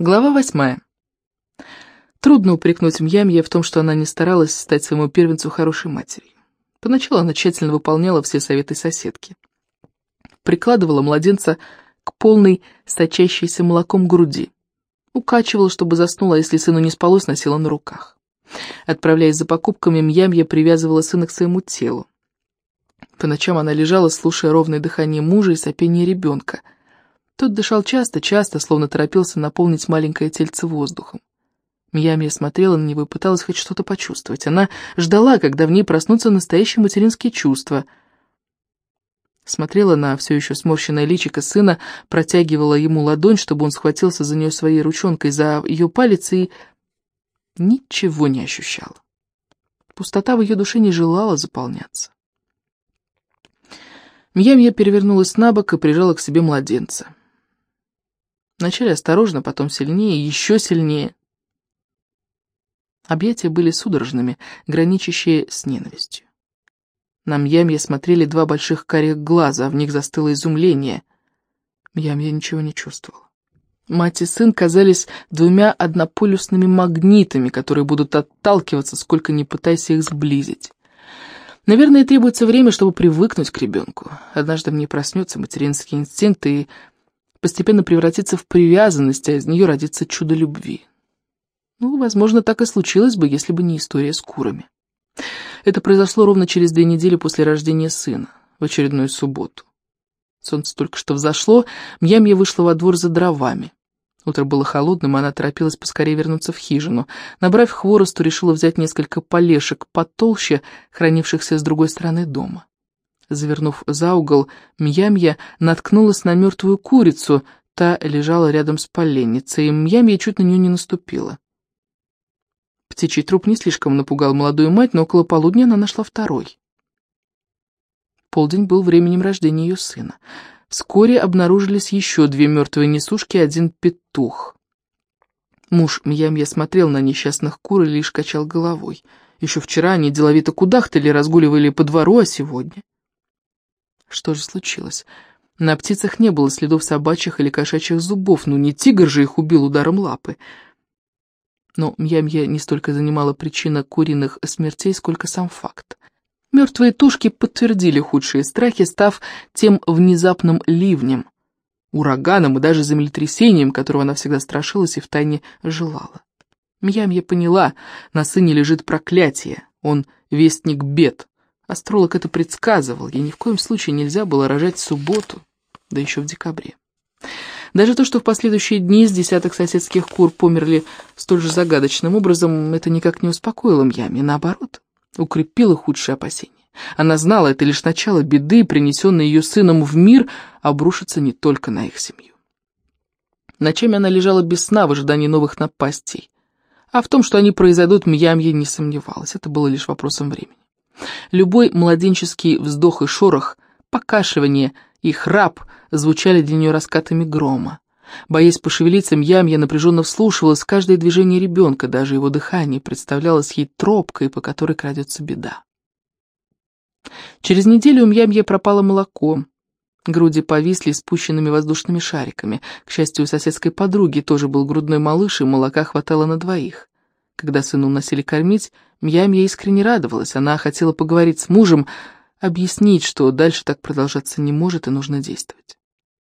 Глава восьмая. Трудно упрекнуть Мьямье в том, что она не старалась стать своему первенцу хорошей матерью. Поначалу она тщательно выполняла все советы соседки. Прикладывала младенца к полной, сочащейся молоком груди. Укачивала, чтобы заснула, а если сыну не спалось, носила на руках. Отправляясь за покупками, Мьямья привязывала сына к своему телу. По ночам она лежала, слушая ровное дыхание мужа и сопение ребенка — тот дышал часто-часто, словно торопился наполнить маленькое тельце воздухом. Миями смотрела на него и пыталась хоть что-то почувствовать. Она ждала, когда в ней проснутся настоящие материнские чувства. Смотрела на все еще сморщенное личико сына, протягивала ему ладонь, чтобы он схватился за нее своей ручонкой, за ее палец, и ничего не ощущала. Пустота в ее душе не желала заполняться. Мьямья перевернулась на бок и прижала к себе младенца. Вначале осторожно, потом сильнее, еще сильнее. Объятия были судорожными, граничащие с ненавистью. На Мьямье смотрели два больших карих глаза, в них застыло изумление. Мьямья ничего не чувствовала. Мать и сын казались двумя однополюсными магнитами, которые будут отталкиваться, сколько ни пытайся их сблизить. Наверное, требуется время, чтобы привыкнуть к ребенку. Однажды мне проснется материнский инстинкт, и постепенно превратиться в привязанность, а из нее родится чудо любви. Ну, возможно, так и случилось бы, если бы не история с курами. Это произошло ровно через две недели после рождения сына, в очередную субботу. Солнце только что взошло, Мьямья вышла во двор за дровами. Утро было холодным, она торопилась поскорее вернуться в хижину. Набрав хворосту, решила взять несколько полешек потолще, хранившихся с другой стороны дома. Завернув за угол, Мьямья наткнулась на мертвую курицу, та лежала рядом с поленницей, и Мьямья чуть на нее не наступила. Птичий труп не слишком напугал молодую мать, но около полудня она нашла второй. Полдень был временем рождения ее сына. Вскоре обнаружились еще две мертвые несушки и один петух. Муж Мьямья смотрел на несчастных кур и лишь качал головой. Еще вчера они деловито кудахтали, разгуливали по двору, а сегодня... Что же случилось? На птицах не было следов собачьих или кошачьих зубов, ну не тигр же их убил ударом лапы. Но Мьямья не столько занимала причина куриных смертей, сколько сам факт. Мертвые тушки подтвердили худшие страхи, став тем внезапным ливнем, ураганом и даже землетрясением, которого она всегда страшилась и втайне желала. Мьямья поняла, на сыне лежит проклятие, он вестник бед, Астролог это предсказывал, ей ни в коем случае нельзя было рожать в субботу, да еще в декабре. Даже то, что в последующие дни с десяток соседских кур померли столь же загадочным образом, это никак не успокоило Мьями, наоборот, укрепило худшие опасения. Она знала, это лишь начало беды, принесенной ее сыном в мир, обрушится не только на их семью. Ночами она лежала без сна в ожидании новых напастей. А в том, что они произойдут, Мьямья не сомневалась, это было лишь вопросом времени. Любой младенческий вздох и шорох, покашивание и храп звучали для нее раскатами грома. Боясь пошевелиться, Мьямья напряженно вслушивалась в каждое движение ребенка, даже его дыхание представлялось ей тропкой, по которой крадется беда. Через неделю у Мьямья пропало молоко. Груди повисли спущенными воздушными шариками. К счастью, у соседской подруги тоже был грудной малыш, и молока хватало на двоих. Когда сына уносили кормить, Мьямья искренне радовалась. Она хотела поговорить с мужем, объяснить, что дальше так продолжаться не может и нужно действовать.